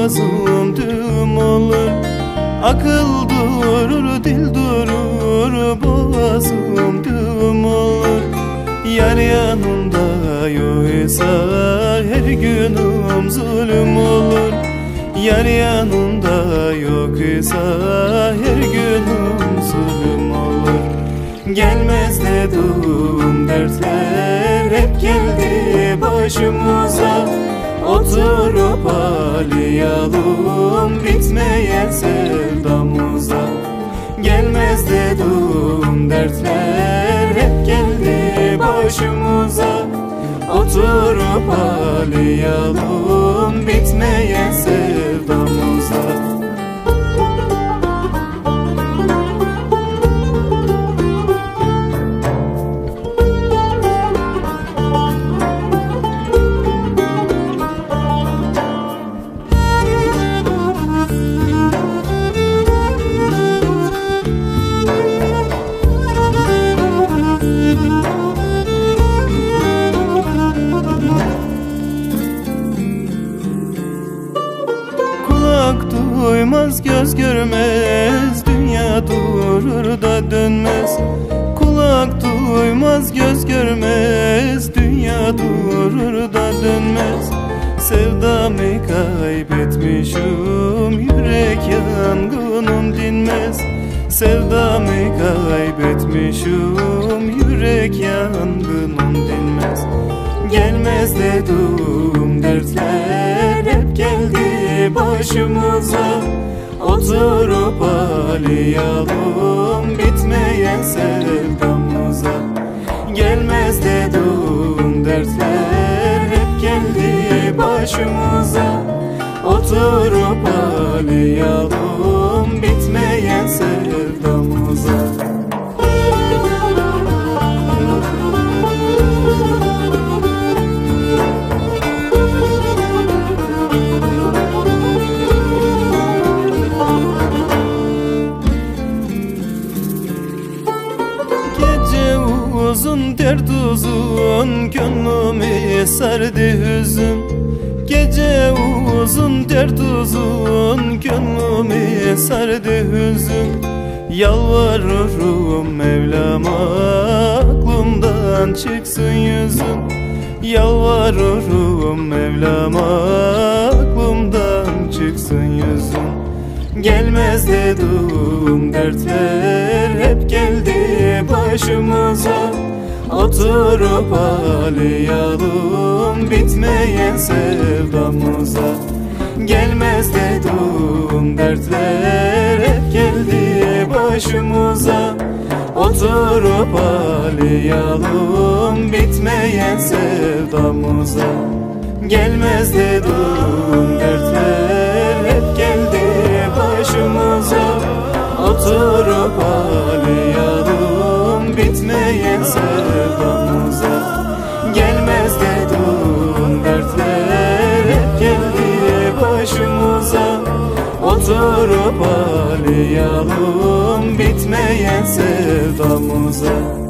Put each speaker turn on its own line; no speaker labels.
boğazım düğüm olur Akıl durur, dil durur, boğazım düğüm olur Yar yanımda yoksa her günüm zulüm olur. Yar yanımda yoksa her günüm zulüm olur. Gelmez dedim dertler hep geldi başımıza Oturup ağlayalım bitmeyen sevdamıza. Gelmez dedim dertler hep geldi başımıza. Oturup ağlayalım bitmeyen sevdamıza duymaz göz görmez. Dünya durur da dönmez. Kulak duymaz göz görmez. Dünya durur da dönmez. Sevdamı kaybetmişim? Yürek yangınım dinmez. Sevdamı kaybetmişim? Yürek yangınım dinmez. Gelmez dedim dertler. Hep geldi başımıza Oturup ağlayalım bitmeyen sevdamıza. Gelmez dedim dertler hep geldi başımıza. Oturup ağlayalım bitmeyen sevdamıza uzun dert uzun Gönlümü sardı hüzün. Gece uzun dert uzun Gönlümü sardı hüzün. Yalvarırım Mevlam'a Aklımdan çıksın yüzün. Yalvarırım Mevlam'a Aklımdan çıksın yüzün Gelmez dedim dertler hep geldi başımıza. Oturup ağlayalım bitmeyen sevdamıza. Gelmez dedim dertler hep geldi başımıza. Oturup ağlayalım bitmeyen sevdamıza. Gelmez dedim dertler başımıza Oturup ağlayalım bitmeyen sevdamıza. Gelmez dedim dertler hep geldi başımıza. Oturup ağlayalım bitmeyen sevdamıza